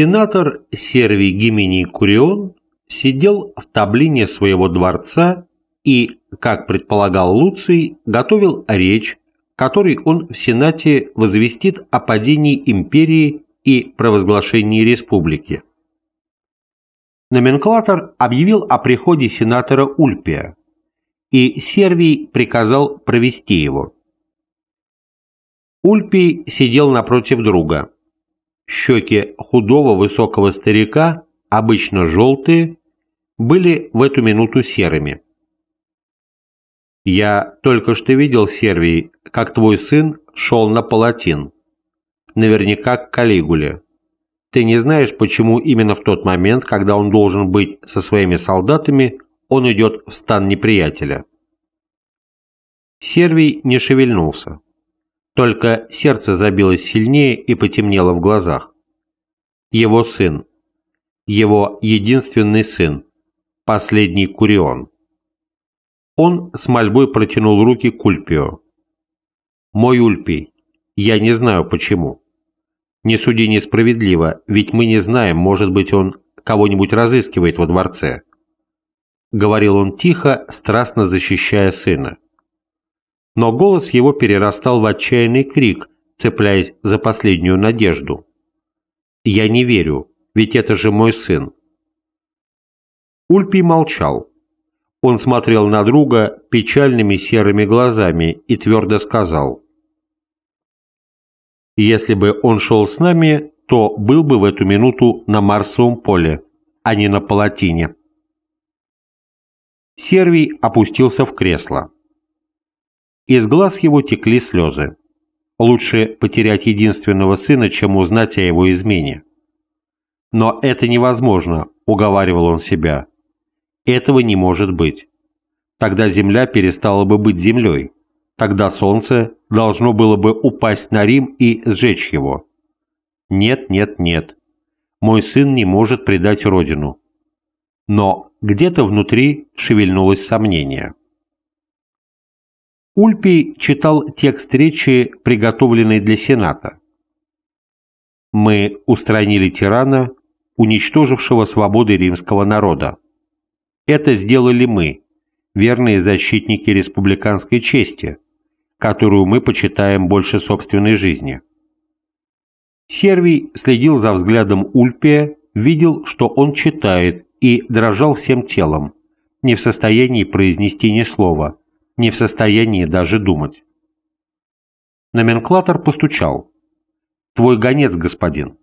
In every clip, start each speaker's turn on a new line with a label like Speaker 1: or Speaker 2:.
Speaker 1: Сенатор Сервий Гимений Курион сидел в таблине своего дворца и, как предполагал Луций, готовил речь, которой он в Сенате возвестит о падении империи и провозглашении республики. Номенклатор объявил о приходе сенатора Ульпия, и Сервий приказал провести его. Ульпий сидел напротив друга. Щеки худого высокого старика, обычно желтые, были в эту минуту серыми. «Я только что видел, Сервий, как твой сын шел на палатин. Наверняка к Калигуле. Ты не знаешь, почему именно в тот момент, когда он должен быть со своими солдатами, он идет в стан неприятеля?» Сервий не шевельнулся. Только сердце забилось сильнее и потемнело в глазах. Его сын. Его единственный сын. Последний Курион. Он с мольбой протянул руки к Ульпио. «Мой Ульпий, я не знаю почему. Не суди несправедливо, ведь мы не знаем, может быть, он кого-нибудь разыскивает во дворце». Говорил он тихо, страстно защищая сына но голос его перерастал в отчаянный крик, цепляясь за последнюю надежду. «Я не верю, ведь это же мой сын». Ульпий молчал. Он смотрел на друга печальными серыми глазами и твердо сказал. «Если бы он шел с нами, то был бы в эту минуту на Марсовом поле, а не на Палатине». Сервий опустился в кресло. Из глаз его текли слезы. Лучше потерять единственного сына, чем узнать о его измене. Но это невозможно, уговаривал он себя. Этого не может быть. Тогда земля перестала бы быть землей. Тогда солнце должно было бы упасть на Рим и сжечь его. Нет, нет, нет. Мой сын не может предать родину. Но где-то внутри шевельнулось сомнение. Ульпий читал текст речи, приготовленной для Сената. «Мы устранили тирана, уничтожившего свободы римского народа. Это сделали мы, верные защитники республиканской чести, которую мы почитаем больше собственной жизни». Сервий следил за взглядом Ульпия, видел, что он читает, и дрожал всем телом, не в состоянии произнести ни слова – не в состоянии даже думать. Номенклатор постучал. «Твой гонец, господин».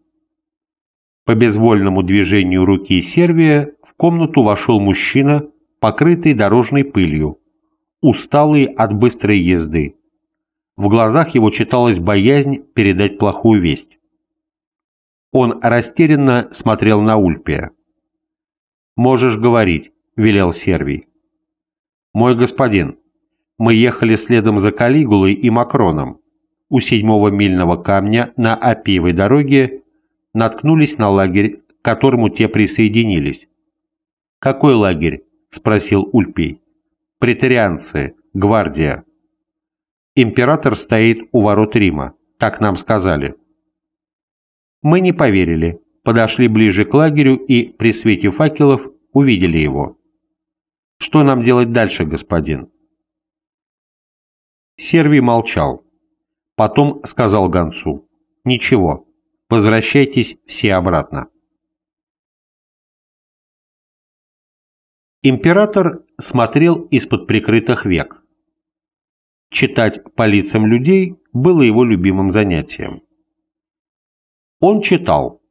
Speaker 1: По безвольному движению руки Сервия в комнату вошел мужчина, покрытый дорожной пылью, усталый от быстрой езды. В глазах его читалась боязнь передать плохую весть. Он растерянно смотрел на Ульпия. «Можешь говорить», — велел Сервий. «Мой господин, мы ехали следом за Калигулой и Макроном. У седьмого мильного камня на Апиевой дороге наткнулись на лагерь, к которому те присоединились. «Какой лагерь?» – спросил Ульпий. «Претарианцы, гвардия». «Император стоит у ворот Рима, так нам сказали». Мы не поверили, подошли ближе к лагерю и при свете факелов увидели его. «Что нам делать дальше, господин?» Сервий молчал. Потом сказал гонцу. «Ничего, возвращайтесь все обратно». Император смотрел из-под прикрытых век. Читать по лицам людей было его любимым занятием. Он читал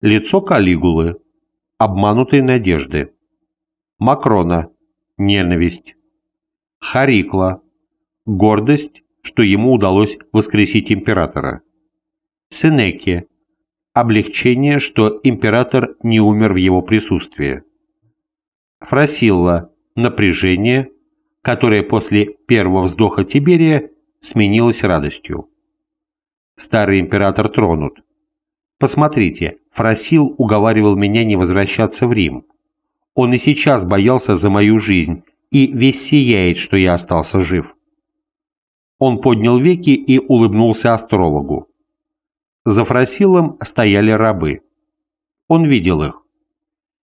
Speaker 1: лицо Калигулы, обманутой надежды, Макрона, ненависть, Харикла, гордость, что ему удалось воскресить императора. Сенеке – облегчение, что император не умер в его присутствии. Фрасилла – напряжение, которое после первого вздоха Тиберия сменилось радостью. Старый император тронут. Посмотрите, Фрасил уговаривал меня не возвращаться в Рим. Он и сейчас боялся за мою жизнь и весь сияет, что я остался жив. Он поднял веки и улыбнулся астрологу. За Фросилом стояли рабы. Он видел их.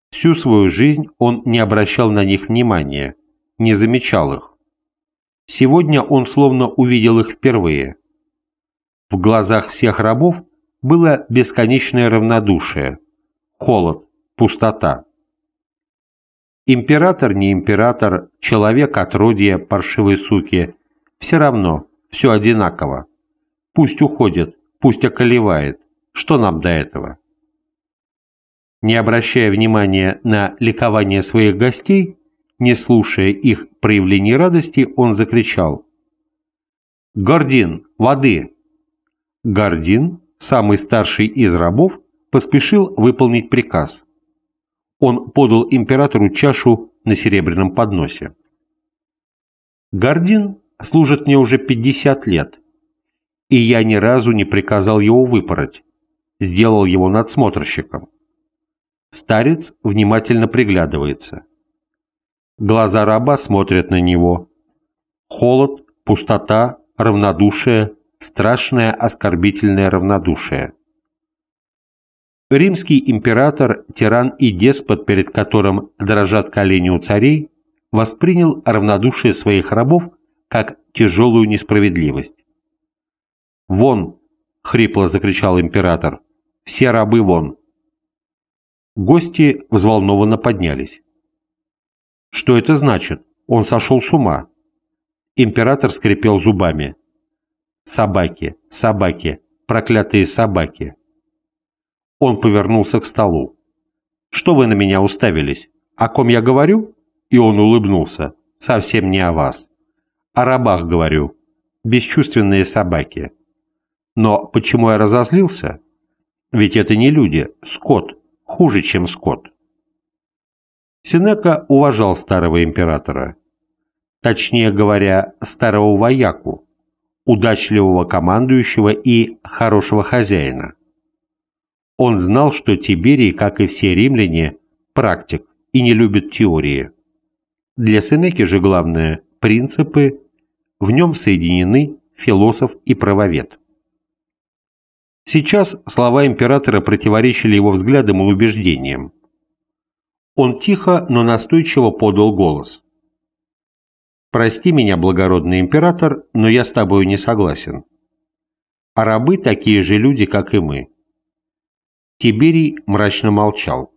Speaker 1: Всю свою жизнь он не обращал на них внимания, не замечал их. Сегодня он словно увидел их впервые. В глазах всех рабов было бесконечное равнодушие, холод, пустота. Император не император, человек отродье паршивой суки, все равно, все одинаково. Пусть уходит, пусть околевает, что нам до этого? Не обращая внимания на ликование своих гостей, не слушая их проявлений радости, он закричал «Гордин, воды!» Гордин, самый старший из рабов, поспешил выполнить приказ. Он подал императору чашу на серебряном подносе. Гордин служит мне уже 50 лет, и я ни разу не приказал его выпороть, сделал его надсмотрщиком. Старец внимательно приглядывается. Глаза раба смотрят на него. Холод, пустота, равнодушие, страшное оскорбительное равнодушие. Римский император, тиран и деспот, перед которым дрожат колени у царей, воспринял равнодушие своих рабов как тяжелую несправедливость. «Вон!» — хрипло закричал император. «Все рабы вон!» Гости взволнованно поднялись. Что это значит? Он сошел с ума. Император скрипел зубами. Собаки, собаки, проклятые собаки. Он повернулся к столу. Что вы на меня уставились? О ком я говорю? И он улыбнулся. Совсем не о вас. О рабах говорю. Бесчувственные собаки. Но почему я разозлился? Ведь это не люди, скот хуже, чем скот. Синека уважал старого императора. Точнее говоря, старого вояку, удачливого командующего и хорошего хозяина. Он знал, что Тиберий, как и все римляне, практик и не любит теории. Для Сенеки же главное – принципы, в нем соединены философ и правовед. Сейчас слова императора противоречили его взглядам и убеждениям. Он тихо, но настойчиво подал голос. «Прости меня, благородный император, но я с тобой не согласен. А рабы такие же люди, как и мы». Тиберий мрачно молчал.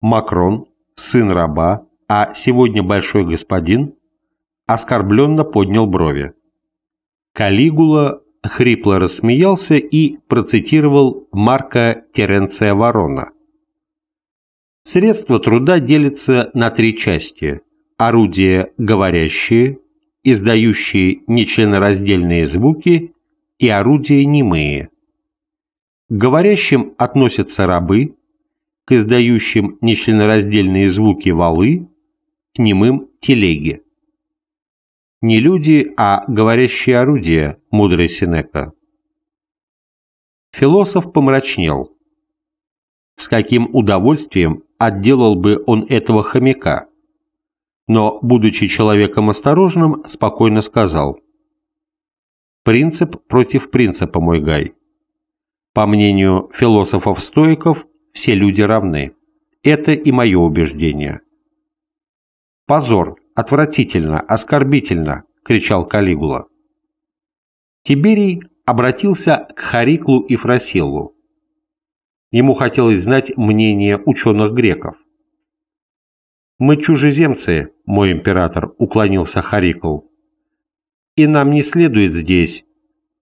Speaker 1: Макрон, сын раба, а сегодня большой господин, оскорбленно поднял брови. Калигула хрипло рассмеялся и процитировал Марка Теренция Ворона. Средства труда делятся на три части. Орудия говорящие, издающие нечленораздельные звуки и орудия немые. К говорящим относятся рабы, к издающим нечленораздельные звуки валы, к немым телеги. Не люди, а говорящие орудия, мудрый Синека. Философ помрачнел. С каким удовольствием отделал бы он этого хомяка? Но, будучи человеком осторожным, спокойно сказал. Принцип против принципа, мой Гай. По мнению философов-стоиков, все люди равны. Это и мое убеждение. Позор, Отвратительно, оскорбительно!» — кричал Калигула. Тиберий обратился к Хариклу и Фросиллу. Ему хотелось знать мнение ученых греков. «Мы чужеземцы, мой император», — уклонился Харикл. «И нам не следует здесь».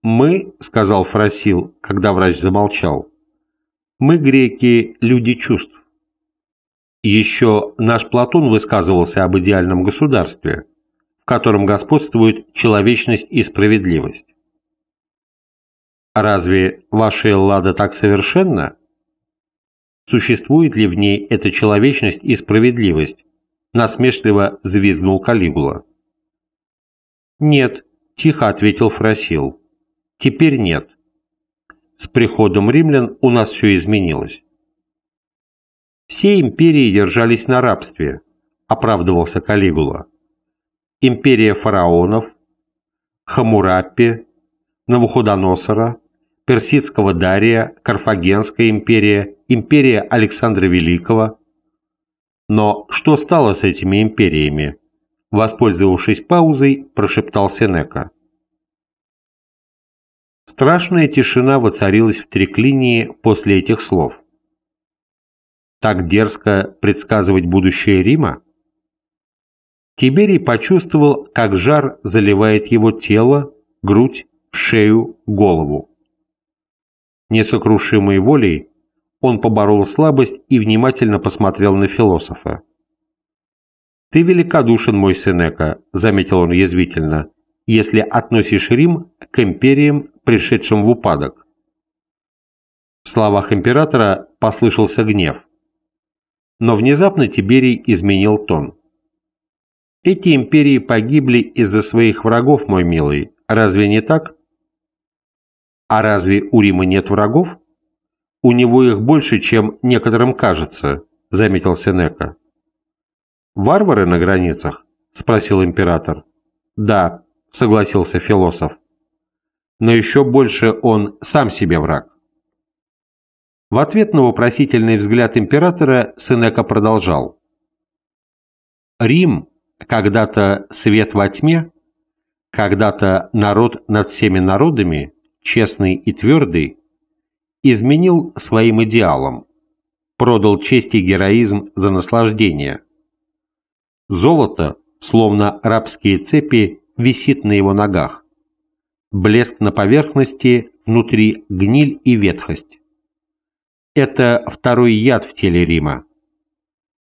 Speaker 1: «Мы», — сказал Фросил, когда врач замолчал, — «мы, греки, люди чувств. Еще наш Платон высказывался об идеальном государстве, в котором господствует человечность и справедливость. Разве ваша Эллада так совершенна? Существует ли в ней эта человечность и справедливость? Насмешливо взвизгнул Калигула. Нет, тихо ответил Фросил. Теперь нет. С приходом римлян у нас все изменилось. Все империи держались на рабстве, оправдывался Калигула. Империя фараонов, Хамураппи, Навуходоносора, Персидского Дария, Карфагенская империя, империя Александра Великого. Но что стало с этими империями? Воспользовавшись паузой, прошептал Сенека. Страшная тишина воцарилась в треклинии после этих слов. Так дерзко предсказывать будущее Рима? Тиберий почувствовал, как жар заливает его тело, грудь, шею, голову. Несокрушимой волей он поборол слабость и внимательно посмотрел на философа. «Ты великодушен, мой Сенека», — заметил он язвительно, «если относишь Рим к империям, пришедшим в упадок». В словах императора послышался гнев. Но внезапно Тиберий изменил тон. «Эти империи погибли из-за своих врагов, мой милый, разве не так?» А разве у Рима нет врагов? У него их больше, чем некоторым кажется, заметил Сенека. Варвары на границах? спросил император. Да, согласился философ. Но еще больше он сам себе враг. В ответ на вопросительный взгляд императора Сенека продолжал. Рим, когда-то свет во тьме, когда-то народ над всеми народами, честный и твердый, изменил своим идеалам, продал честь и героизм за наслаждение. Золото, словно рабские цепи, висит на его ногах. Блеск на поверхности, внутри гниль и ветхость. Это второй яд в теле Рима.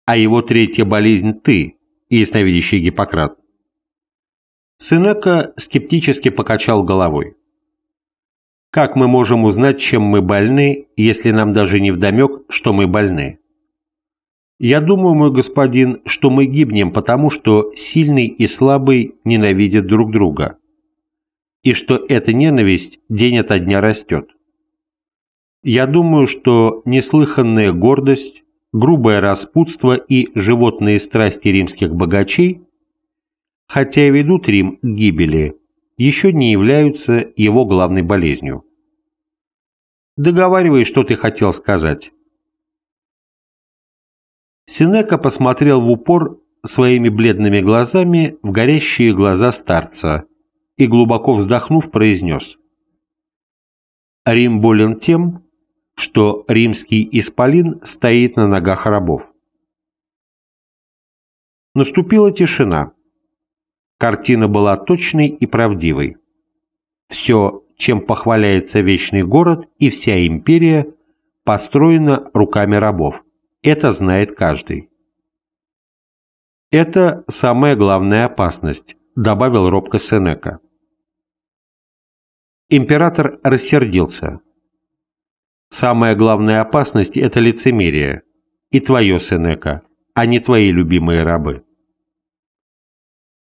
Speaker 1: А его третья болезнь – ты, ясновидящий Гиппократ. Сенека скептически покачал головой. Как мы можем узнать, чем мы больны, если нам даже не вдомек, что мы больны? Я думаю, мой господин, что мы гибнем потому, что сильный и слабый ненавидят друг друга, и что эта ненависть день ото дня растет. Я думаю, что неслыханная гордость, грубое распутство и животные страсти римских богачей, хотя и ведут Рим к гибели, еще не являются его главной болезнью. Договаривай, что ты хотел сказать. Синека посмотрел в упор своими бледными глазами в горящие глаза старца и, глубоко вздохнув, произнес. Рим болен тем, что римский исполин стоит на ногах рабов. Наступила тишина. Картина была точной и правдивой. Все, чем похваляется вечный город и вся империя, построена руками рабов. Это знает каждый. Это самая главная опасность, добавил робко Сенека. Император рассердился. Самая главная опасность – это лицемерие. И твое, Сенека, а не твои любимые рабы.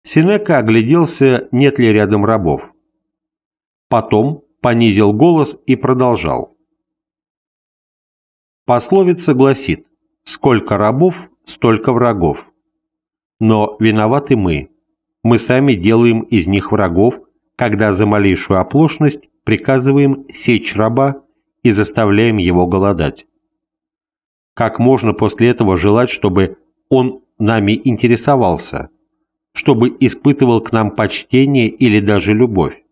Speaker 1: Сенека огляделся, нет ли рядом рабов. Потом понизил голос и продолжал. Пословица гласит «Сколько рабов, столько врагов». Но виноваты мы. Мы сами делаем из них врагов, когда за малейшую оплошность приказываем сечь раба и заставляем его голодать. Как можно после этого желать, чтобы он нами интересовался – чтобы испытывал к нам почтение или даже любовь.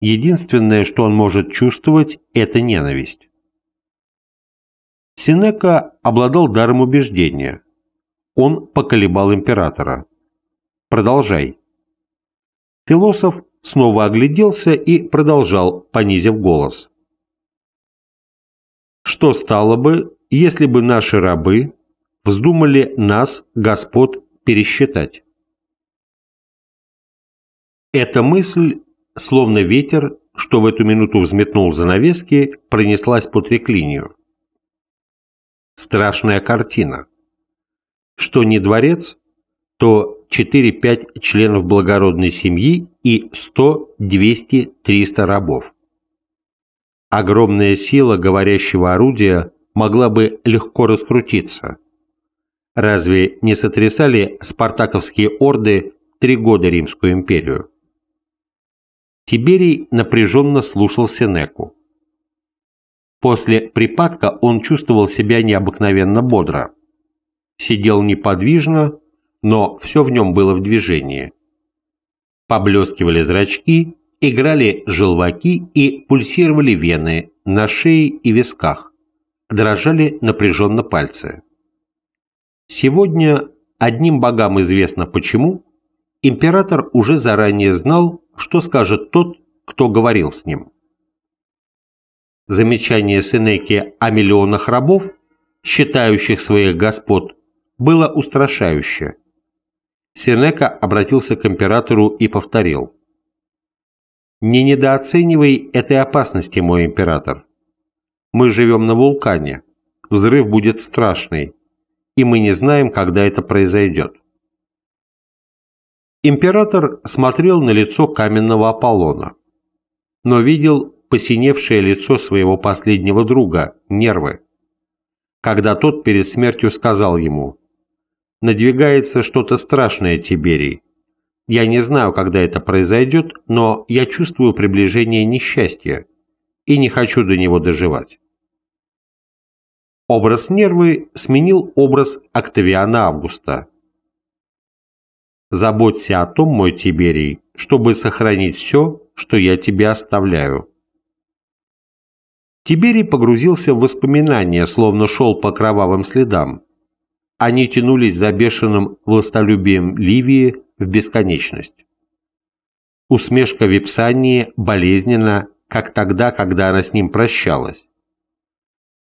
Speaker 1: Единственное, что он может чувствовать, это ненависть. Синека обладал даром убеждения. Он поколебал императора. Продолжай. Философ снова огляделся и продолжал, понизив голос. Что стало бы, если бы наши рабы вздумали нас, господ, пересчитать? Эта мысль, словно ветер, что в эту минуту взметнул занавески, пронеслась по треклинию. Страшная картина. Что не дворец, то 4-5 членов благородной семьи и 100, 200, 300 рабов. Огромная сила говорящего орудия могла бы легко раскрутиться. Разве не сотрясали спартаковские орды три года Римскую империю? Тиберий напряженно слушал Сенеку. После припадка он чувствовал себя необыкновенно бодро. Сидел неподвижно, но все в нем было в движении. Поблескивали зрачки, играли желваки и пульсировали вены на шее и висках, дрожали напряженно пальцы. Сегодня, одним богам известно почему, император уже заранее знал, что скажет тот, кто говорил с ним. Замечание Сенеки о миллионах рабов, считающих своих господ, было устрашающе. Сенека обратился к императору и повторил. «Не недооценивай этой опасности, мой император. Мы живем на вулкане. Взрыв будет страшный, и мы не знаем, когда это произойдет». Император смотрел на лицо каменного Аполлона, но видел посиневшее лицо своего последнего друга, нервы, когда тот перед смертью сказал ему «Надвигается что-то страшное, Тиберий. Я не знаю, когда это произойдет, но я чувствую приближение несчастья и не хочу до него доживать». Образ нервы сменил образ Октавиана Августа – Заботься о том, мой Тиберий, чтобы сохранить все, что я тебе оставляю. Тиберий погрузился в воспоминания, словно шел по кровавым следам. Они тянулись за бешеным властолюбием Ливии в бесконечность. Усмешка Випсании болезненна, как тогда, когда она с ним прощалась.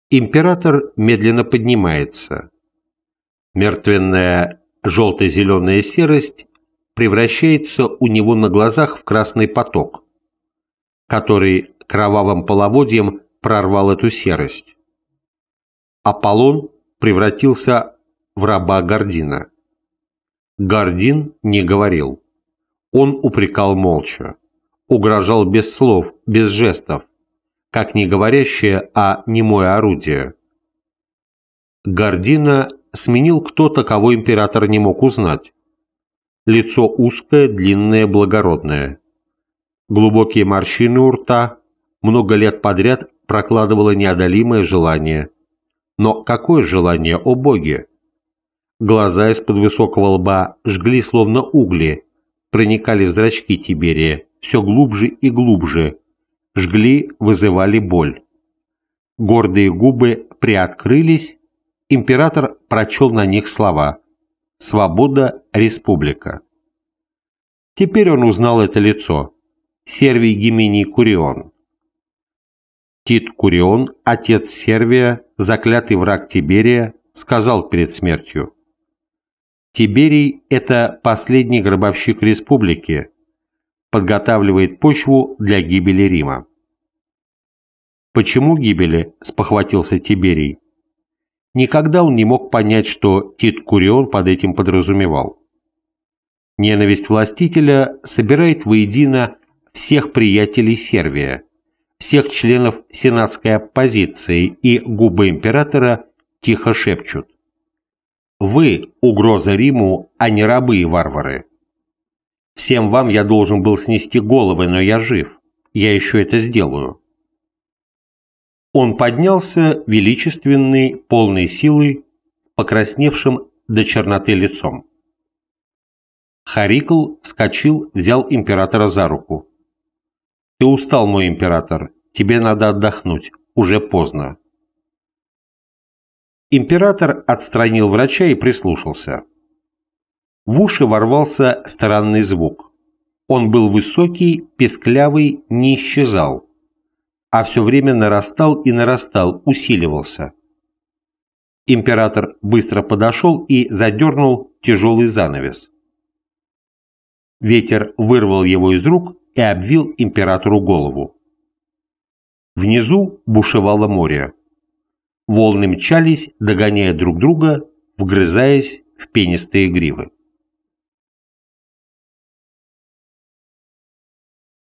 Speaker 1: Император медленно поднимается. Мертвенная желто-зеленая серость превращается у него на глазах в красный поток, который кровавым половодьем прорвал эту серость. Аполлон превратился в раба Гордина. Гордин не говорил. Он упрекал молча, угрожал без слов, без жестов, как не говорящее, а немое орудие. Гордина сменил кто-то, кого император не мог узнать. Лицо узкое, длинное, благородное. Глубокие морщины у рта много лет подряд прокладывало неодолимое желание. Но какое желание, о боги? Глаза из-под высокого лба жгли словно угли, проникали в зрачки Тиберия все глубже и глубже, жгли, вызывали боль. Гордые губы приоткрылись, император прочел на них слова «Свобода, республика». Теперь он узнал это лицо. Сервий Гимений Курион. Тит Курион, отец Сервия, заклятый враг Тиберия, сказал перед смертью. Тиберий – это последний гробовщик республики, подготавливает почву для гибели Рима. «Почему гибели?» – спохватился Тиберий. Никогда он не мог понять, что Тит Курион под этим подразумевал. Ненависть властителя собирает воедино всех приятелей Сервия, всех членов сенатской оппозиции, и губы императора тихо шепчут. «Вы – угроза Риму, а не рабы и варвары. Всем вам я должен был снести головы, но я жив. Я еще это сделаю». Он поднялся, величественный, полной силы, покрасневшим до черноты лицом. Харикл вскочил, взял императора за руку. «Ты устал, мой император, тебе надо отдохнуть, уже поздно». Император отстранил врача и прислушался. В уши ворвался странный звук. Он был высокий, песклявый, не исчезал а все время нарастал и нарастал, усиливался. Император быстро подошел и задернул тяжелый занавес. Ветер вырвал его из рук и обвил императору голову. Внизу бушевало море. Волны мчались, догоняя друг друга, вгрызаясь в пенистые гривы.